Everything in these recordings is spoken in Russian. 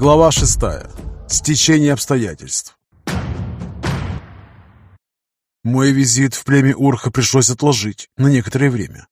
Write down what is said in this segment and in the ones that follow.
Глава 6. Стечение обстоятельств. Мой визит в племя Урха пришлось отложить на некоторое время.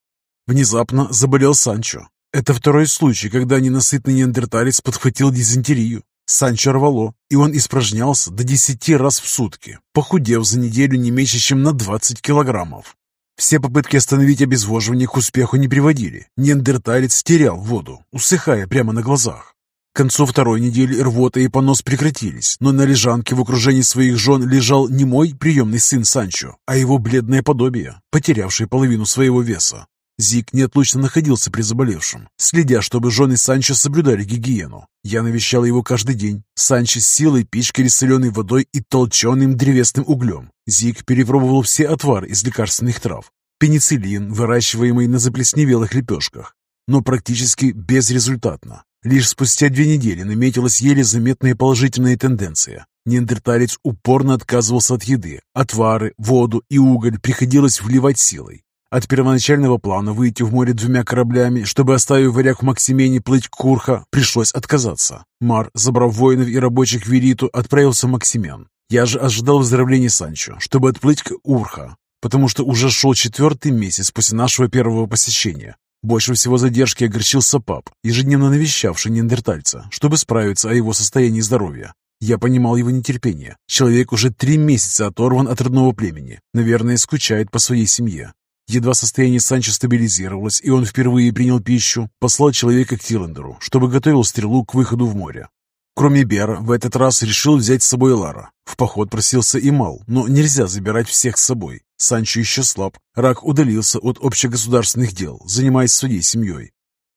Внезапно заболел Санчо. Это второй случай, когда ненасытный неандерталец подхватил дизентерию. Санчо рвало, и он испражнялся до 10 раз в сутки, похудев за неделю не меньше, чем на 20 килограммов. Все попытки остановить обезвоживание к успеху не приводили. Неандерталец терял воду, усыхая прямо на глазах. К концу второй недели рвота и понос прекратились, но на лежанке в окружении своих жен лежал не мой приемный сын Санчо, а его бледное подобие, потерявшее половину своего веса. Зик неотлучно находился при заболевшем, следя, чтобы жены Санчо соблюдали гигиену. Я навещал его каждый день. Санчо с силой пичкали соленой водой и толченым древесным углем. Зик перепробовал все отвары из лекарственных трав. Пенициллин, выращиваемый на заплесневелых лепешках, но практически безрезультатно. Лишь спустя две недели наметилась еле заметная положительная тенденция. Неандерталец упорно отказывался от еды. Отвары, воду и уголь приходилось вливать силой. От первоначального плана выйти в море двумя кораблями, чтобы, оставив варяг в Максимене плыть к Курха, пришлось отказаться. Мар, забрав воинов и рабочих в Вериту, отправился в Максимен. Я же ожидал выздоровления Санчо, чтобы отплыть к Урха, потому что уже шел четвертый месяц после нашего первого посещения. Больше всего задержки огорчился пап, ежедневно навещавший неандертальца, чтобы справиться о его состоянии здоровья. Я понимал его нетерпение. Человек уже три месяца оторван от родного племени. Наверное, скучает по своей семье. Едва состояние Санчо стабилизировалось, и он впервые принял пищу, послал человека к Тиландеру, чтобы готовил стрелу к выходу в море. Кроме Бера, в этот раз решил взять с собой Лара. В поход просился и Мал, но нельзя забирать всех с собой. Санчо еще слаб. Рак удалился от общегосударственных дел, занимаясь своей семьей.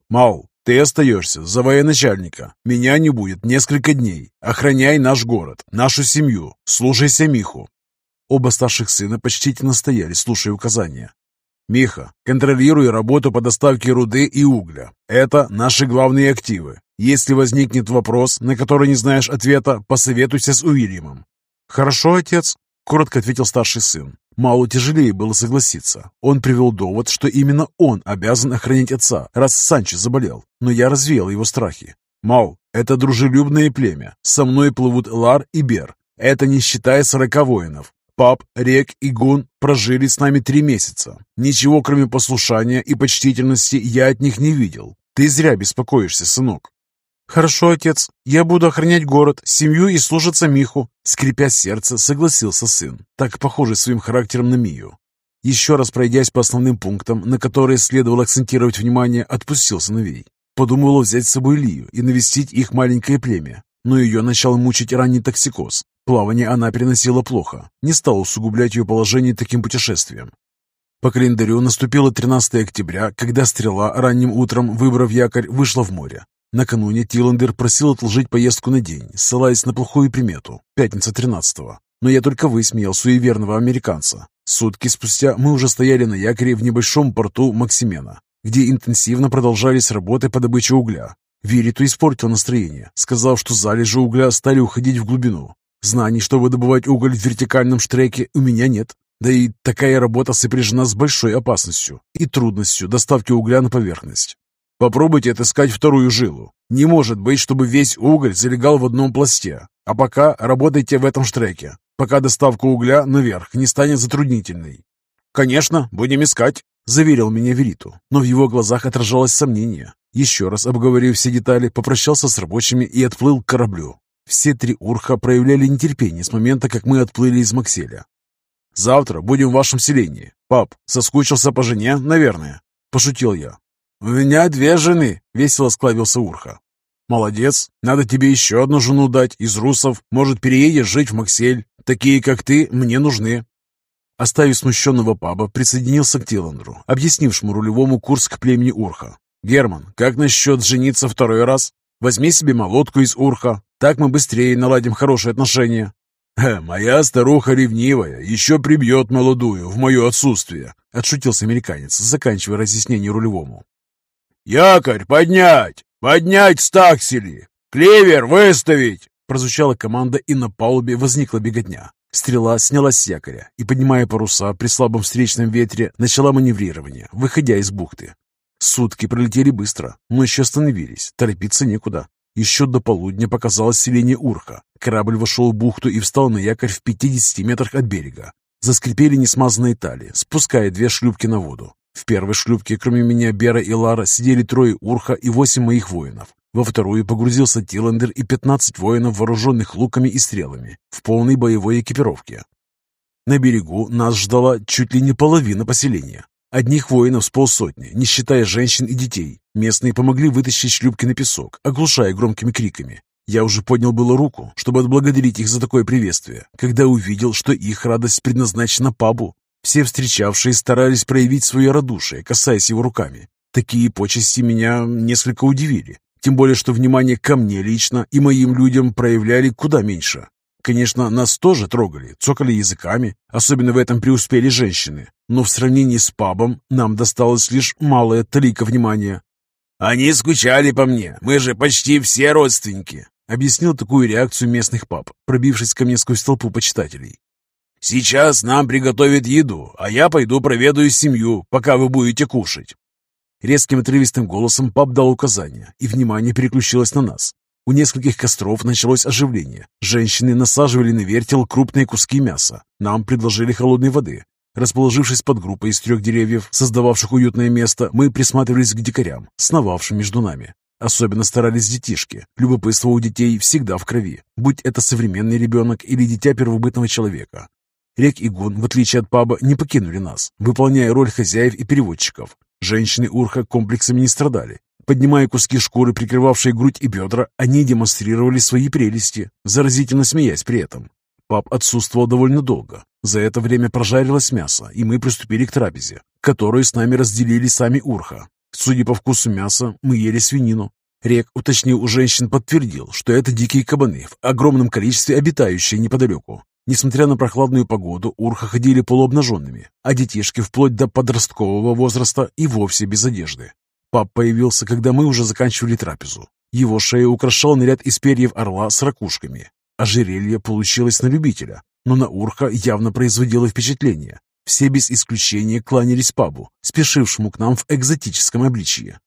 «Мал, ты остаешься за военачальника. Меня не будет несколько дней. Охраняй наш город, нашу семью. Слушайся Миху». Оба старших сына почтительно стояли, слушая указания. «Миха, контролируй работу по доставке руды и угля. Это наши главные активы. Если возникнет вопрос, на который не знаешь ответа, посоветуйся с Уильямом». «Хорошо, отец», — коротко ответил старший сын. Мало тяжелее было согласиться. Он привел довод, что именно он обязан охранять отца, раз Санчо заболел. Но я развеял его страхи. «Мал, это дружелюбное племя. Со мной плывут Лар и Бер. Это не считая сорока воинов. Пап, Рек и Гун прожили с нами три месяца. Ничего, кроме послушания и почтительности, я от них не видел. Ты зря беспокоишься, сынок. «Хорошо, отец. Я буду охранять город, семью и слушаться Миху», скрипя сердце, согласился сын, так похожий своим характером на Мию. Еще раз пройдясь по основным пунктам, на которые следовало акцентировать внимание, отпустил сыновей. Подумывал взять с собой Лию и навестить их маленькое племя, но ее начал мучить ранний токсикоз. Плавание она переносила плохо, не стал усугублять ее положение таким путешествием. По календарю наступило 13 октября, когда стрела ранним утром, выбрав якорь, вышла в море. Накануне Тиландер просил отложить поездку на день, ссылаясь на плохую примету – пятница 13-го. Но я только высмеял суеверного американца. Сутки спустя мы уже стояли на якоре в небольшом порту Максимена, где интенсивно продолжались работы по добыче угля. Вириту испортил настроение, сказав, что залежи угля стали уходить в глубину. Знаний, чтобы добывать уголь в вертикальном штреке, у меня нет. Да и такая работа сопряжена с большой опасностью и трудностью доставки угля на поверхность. Попробуйте отыскать вторую жилу. Не может быть, чтобы весь уголь залегал в одном пласте. А пока работайте в этом штреке, пока доставка угля наверх не станет затруднительной. «Конечно, будем искать», — заверил меня Вериту, но в его глазах отражалось сомнение. Еще раз обговорив все детали, попрощался с рабочими и отплыл к кораблю. Все три урха проявляли нетерпение с момента, как мы отплыли из Макселя. «Завтра будем в вашем селении. Пап, соскучился по жене, наверное?» – пошутил я. «У меня две жены», — весело склавился Урха. «Молодец. Надо тебе еще одну жену дать из русов. Может, переедешь жить в Максель. Такие, как ты, мне нужны». Оставив смущенного паба, присоединился к Тиландру, объяснившему рулевому курс к племени Урха. «Герман, как насчет жениться второй раз? Возьми себе молотку из Урха. Так мы быстрее наладим хорошие отношения». «Моя старуха ревнивая, еще прибьет молодую в мое отсутствие», — отшутился американец, заканчивая разъяснение рулевому. «Якорь поднять! Поднять стаксели! Клевер выставить!» Прозвучала команда, и на палубе возникла беготня. Стрела снялась с якоря и, поднимая паруса при слабом встречном ветре, начала маневрирование, выходя из бухты. Сутки пролетели быстро, но еще остановились, торопиться некуда. Еще до полудня показалось селение Урха. Корабль вошел в бухту и встал на якорь в 50 метрах от берега. Заскрипели несмазанные тали, спуская две шлюпки на воду. В первой шлюпке, кроме меня, Бера и Лара, сидели трое Урха и восемь моих воинов. Во вторую погрузился Тиландер и 15 воинов, вооруженных луками и стрелами, в полной боевой экипировке. На берегу нас ждала чуть ли не половина поселения. Одних воинов с полсотни, не считая женщин и детей. Местные помогли вытащить шлюпки на песок, оглушая громкими криками. Я уже поднял было руку, чтобы отблагодарить их за такое приветствие, когда увидел, что их радость предназначена пабу. Все встречавшие старались проявить свое радушие, касаясь его руками. Такие почести меня несколько удивили. Тем более, что внимание ко мне лично и моим людям проявляли куда меньше. Конечно, нас тоже трогали, цокали языками, особенно в этом преуспели женщины, но в сравнении с пабом нам досталось лишь малая талика внимания. «Они скучали по мне, мы же почти все родственники», Объяснил такую реакцию местных пап, пробившись ко мне сквозь толпу почитателей. «Сейчас нам приготовят еду, а я пойду проведаю семью, пока вы будете кушать». Резким отрывистым голосом пап дал указания, и внимание переключилось на нас. У нескольких костров началось оживление. Женщины насаживали на вертел крупные куски мяса. Нам предложили холодной воды. Расположившись под группой из трех деревьев, создававших уютное место, мы присматривались к дикарям, сновавшим между нами. Особенно старались детишки. Любопытство у детей всегда в крови, будь это современный ребенок или дитя первобытного человека. Рек и Гун, в отличие от паба, не покинули нас, выполняя роль хозяев и переводчиков. Женщины Урха комплексами не страдали. Поднимая куски шкуры, прикрывавшие грудь и бедра, они демонстрировали свои прелести, заразительно смеясь при этом. Пап отсутствовал довольно долго. За это время прожарилось мясо, и мы приступили к трапезе, которую с нами разделили сами Урха. Судя по вкусу мяса, мы ели свинину. Рек, уточнил у женщин, подтвердил, что это дикие кабаны, в огромном количестве обитающие неподалеку. Несмотря на прохладную погоду, урха ходили полуобнаженными, а детишки вплоть до подросткового возраста и вовсе без одежды. Пап появился, когда мы уже заканчивали трапезу. Его шея украшал наряд из перьев орла с ракушками. Ожерелье получилось на любителя, но на урха явно производило впечатление. Все без исключения кланялись пабу, спешившему к нам в экзотическом обличье.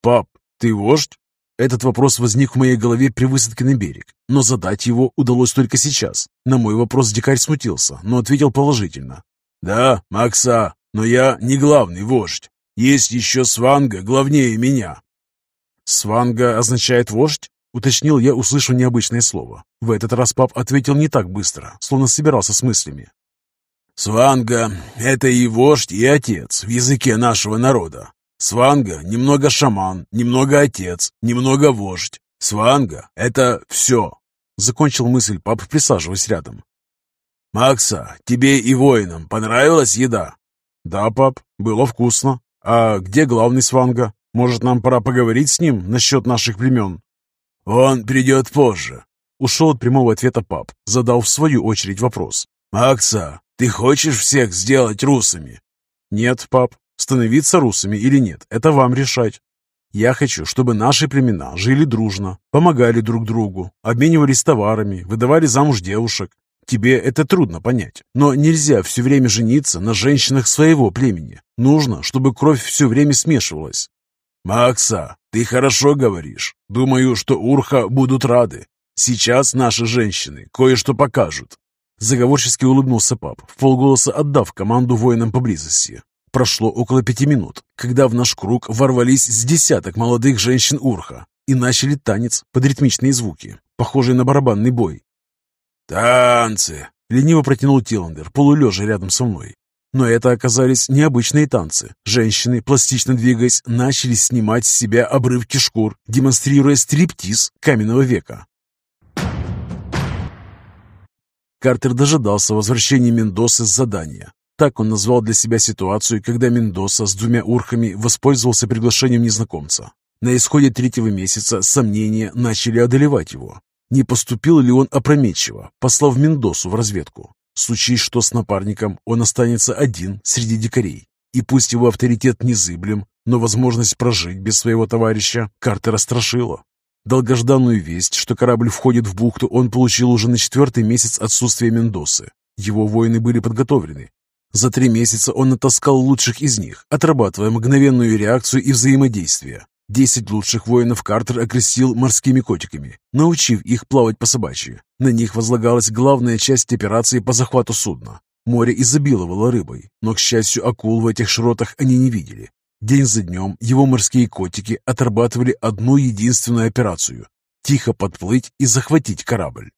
«Пап, ты вождь?» Этот вопрос возник в моей голове при высадке на берег, но задать его удалось только сейчас. На мой вопрос дикарь смутился, но ответил положительно. «Да, Макса, но я не главный вождь. Есть еще Сванга, главнее меня». «Сванга означает вождь?» Уточнил я, услышав необычное слово. В этот раз пап ответил не так быстро, словно собирался с мыслями. Сванга — это и вождь, и отец в языке нашего народа. Сванга — немного шаман, немного отец, немного вождь. Сванга — это все. Закончил мысль пап, присаживаясь рядом. «Макса, тебе и воинам понравилась еда?» «Да, пап, было вкусно. А где главный Сванга? Может, нам пора поговорить с ним насчет наших племен?» «Он придет позже», — ушел от прямого ответа пап, задал в свою очередь вопрос. «Макса, ты хочешь всех сделать русами?» «Нет, пап. Становиться русами или нет, это вам решать. Я хочу, чтобы наши племена жили дружно, помогали друг другу, обменивались товарами, выдавали замуж девушек. Тебе это трудно понять, но нельзя все время жениться на женщинах своего племени. Нужно, чтобы кровь все время смешивалась. «Макса, ты хорошо говоришь. Думаю, что Урха будут рады. Сейчас наши женщины кое-что покажут. Заговорчески улыбнулся пап, полголоса отдав команду воинам поблизости. Прошло около пяти минут, когда в наш круг ворвались с десяток молодых женщин Урха и начали танец под ритмичные звуки, похожие на барабанный бой. «Танцы!» — лениво протянул Тиландер, полулежа рядом со мной. Но это оказались необычные танцы. Женщины, пластично двигаясь, начали снимать с себя обрывки шкур, демонстрируя стриптиз каменного века. Картер дожидался возвращения Мендоса с задания. Так он назвал для себя ситуацию, когда Мендоса с двумя урхами воспользовался приглашением незнакомца. На исходе третьего месяца сомнения начали одолевать его. Не поступил ли он опрометчиво, послав Мендосу в разведку? Случись что с напарником, он останется один среди дикарей. И пусть его авторитет незыблем, но возможность прожить без своего товарища Картера страшила. Долгожданную весть, что корабль входит в бухту, он получил уже на четвертый месяц отсутствия Мендосы. Его воины были подготовлены. За три месяца он натаскал лучших из них, отрабатывая мгновенную реакцию и взаимодействие. Десять лучших воинов Картер окрестил морскими котиками, научив их плавать по собачьи. На них возлагалась главная часть операции по захвату судна. Море изобиловало рыбой, но, к счастью, акул в этих широтах они не видели. День за днем его морские котики отрабатывали одну единственную операцию – тихо подплыть и захватить корабль.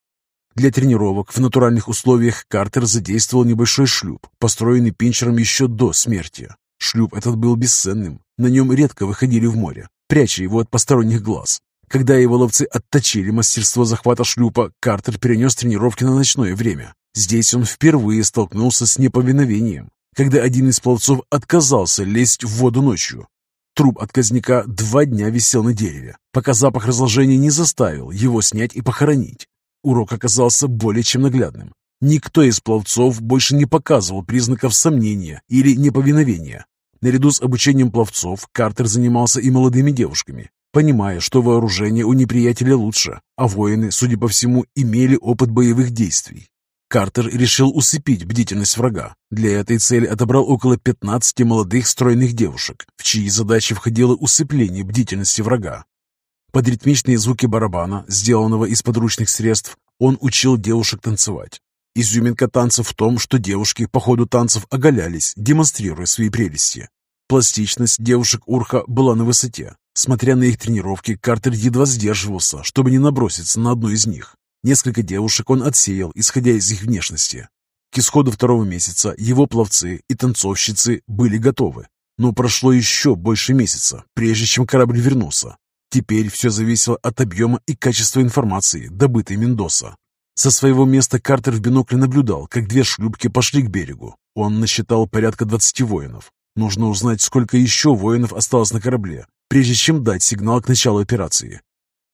Для тренировок в натуральных условиях Картер задействовал небольшой шлюп, построенный Пинчером еще до смерти. Шлюп этот был бесценным, на нем редко выходили в море, пряча его от посторонних глаз. Когда его ловцы отточили мастерство захвата шлюпа, Картер перенес тренировки на ночное время. Здесь он впервые столкнулся с неповиновением, когда один из пловцов отказался лезть в воду ночью. Труп отказника два дня висел на дереве, пока запах разложения не заставил его снять и похоронить. Урок оказался более чем наглядным. Никто из пловцов больше не показывал признаков сомнения или неповиновения. Наряду с обучением пловцов Картер занимался и молодыми девушками, понимая, что вооружение у неприятеля лучше, а воины, судя по всему, имели опыт боевых действий. Картер решил усыпить бдительность врага. Для этой цели отобрал около 15 молодых стройных девушек, в чьи задачи входило усыпление бдительности врага. Под ритмичные звуки барабана, сделанного из подручных средств, он учил девушек танцевать. Изюминка танца в том, что девушки по ходу танцев оголялись, демонстрируя свои прелести. Пластичность девушек Урха была на высоте. Смотря на их тренировки, Картер едва сдерживался, чтобы не наброситься на одну из них. Несколько девушек он отсеял, исходя из их внешности. К исходу второго месяца его пловцы и танцовщицы были готовы. Но прошло еще больше месяца, прежде чем корабль вернулся. Теперь все зависело от объема и качества информации, добытой Мендоса. Со своего места Картер в бинокле наблюдал, как две шлюпки пошли к берегу. Он насчитал порядка 20 воинов. Нужно узнать, сколько еще воинов осталось на корабле, прежде чем дать сигнал к началу операции.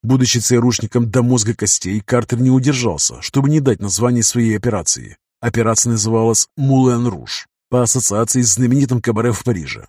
Будучи ЦРУшником до мозга костей, Картер не удержался, чтобы не дать название своей операции. Операция называлась «Мулен Руж» по ассоциации с знаменитым кабаре в Париже.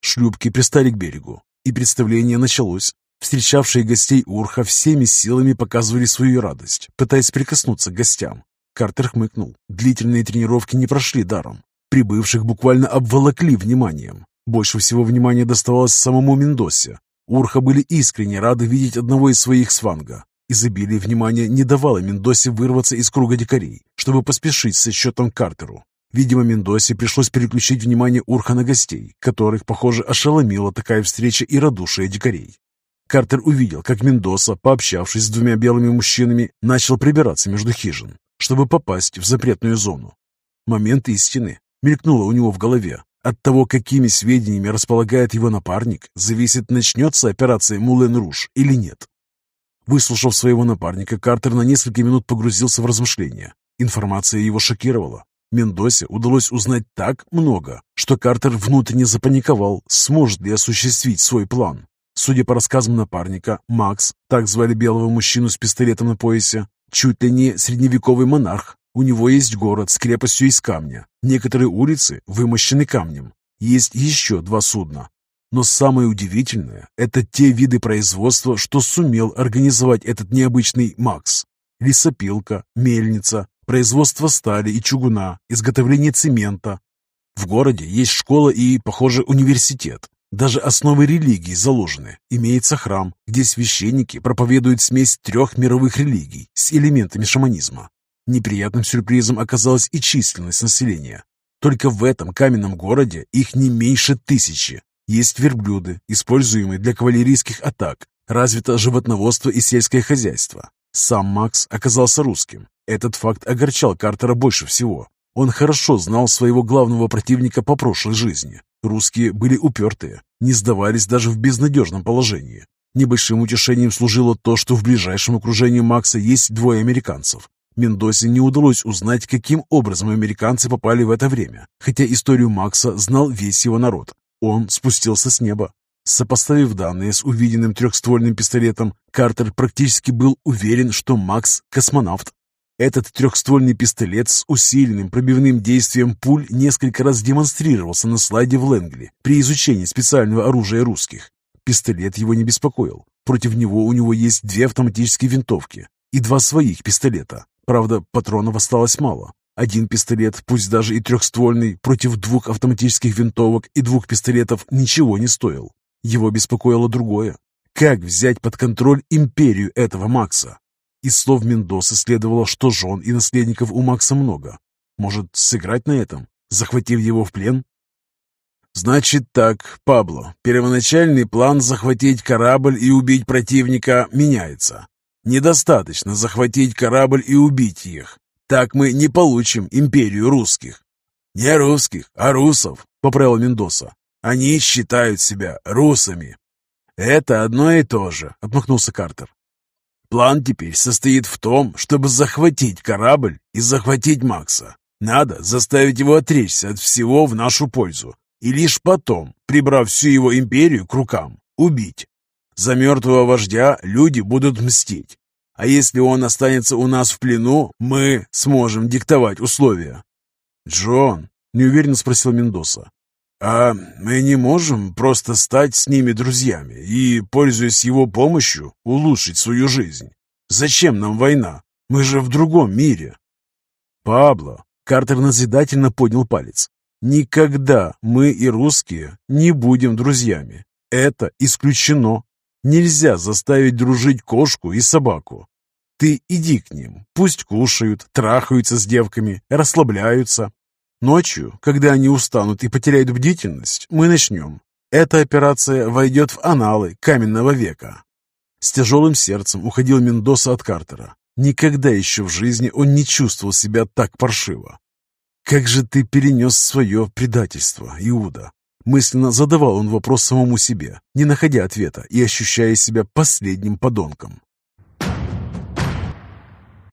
Шлюпки пристали к берегу, и представление началось. Встречавшие гостей Урха всеми силами показывали свою радость, пытаясь прикоснуться к гостям. Картер хмыкнул. Длительные тренировки не прошли даром. Прибывших буквально обволокли вниманием. Больше всего внимания доставалось самому Мендосе. Урха были искренне рады видеть одного из своих сванга. Изобилие внимания не давало Мендосе вырваться из круга дикарей, чтобы поспешить со счетом Картеру. Видимо, Мендосе пришлось переключить внимание Урха на гостей, которых, похоже, ошеломила такая встреча и радушие дикарей. Картер увидел, как Мендоса, пообщавшись с двумя белыми мужчинами, начал прибираться между хижин, чтобы попасть в запретную зону. Момент истины мелькнуло у него в голове. От того, какими сведениями располагает его напарник, зависит, начнется операция Мулен Руж или нет. Выслушав своего напарника, Картер на несколько минут погрузился в размышления. Информация его шокировала. Мендосе удалось узнать так много, что Картер внутренне запаниковал, сможет ли осуществить свой план. Судя по рассказам напарника, Макс, так звали белого мужчину с пистолетом на поясе, чуть ли не средневековый монарх. У него есть город с крепостью из камня. Некоторые улицы вымощены камнем. Есть еще два судна. Но самое удивительное – это те виды производства, что сумел организовать этот необычный Макс. Лесопилка, мельница, производство стали и чугуна, изготовление цемента. В городе есть школа и, похоже, университет. Даже основы религии заложены. Имеется храм, где священники проповедуют смесь трех мировых религий с элементами шаманизма. Неприятным сюрпризом оказалась и численность населения. Только в этом каменном городе их не меньше тысячи. Есть верблюды, используемые для кавалерийских атак, развито животноводство и сельское хозяйство. Сам Макс оказался русским. Этот факт огорчал Картера больше всего. Он хорошо знал своего главного противника по прошлой жизни. Русские были упертые, не сдавались даже в безнадежном положении. Небольшим утешением служило то, что в ближайшем окружении Макса есть двое американцев. Мендосе не удалось узнать, каким образом американцы попали в это время, хотя историю Макса знал весь его народ. Он спустился с неба. Сопоставив данные с увиденным трехствольным пистолетом, Картер практически был уверен, что Макс – космонавт. Этот трехствольный пистолет с усиленным пробивным действием пуль несколько раз демонстрировался на слайде в Лэнгли при изучении специального оружия русских. Пистолет его не беспокоил. Против него у него есть две автоматические винтовки и два своих пистолета. Правда, патронов осталось мало. Один пистолет, пусть даже и трехствольный, против двух автоматических винтовок и двух пистолетов ничего не стоил. Его беспокоило другое. Как взять под контроль империю этого Макса? Из слов Мендоса следовало, что жен и наследников у Макса много. Может, сыграть на этом, захватив его в плен? Значит так, Пабло, первоначальный план захватить корабль и убить противника меняется. Недостаточно захватить корабль и убить их. Так мы не получим империю русских. Не русских, а русов, поправил Мендоса. Они считают себя русами. Это одно и то же, отмахнулся Картер. План теперь состоит в том, чтобы захватить корабль и захватить Макса. Надо заставить его отречься от всего в нашу пользу. И лишь потом, прибрав всю его империю к рукам, убить. За мертвого вождя люди будут мстить. А если он останется у нас в плену, мы сможем диктовать условия. «Джон», — неуверенно спросил Мендоса, «а мы не можем просто стать с ними друзьями и, пользуясь его помощью, улучшить свою жизнь? Зачем нам война? Мы же в другом мире». «Пабло», — Картер назидательно поднял палец, «никогда мы и русские не будем друзьями. Это исключено. Нельзя заставить дружить кошку и собаку. Ты иди к ним, пусть кушают, трахаются с девками, расслабляются. Ночью, когда они устанут и потеряют бдительность, мы начнем. Эта операция войдет в аналы каменного века. С тяжелым сердцем уходил Мендоса от Картера. Никогда еще в жизни он не чувствовал себя так паршиво. «Как же ты перенес свое предательство, Иуда?» Мысленно задавал он вопрос самому себе, не находя ответа и ощущая себя последним подонком.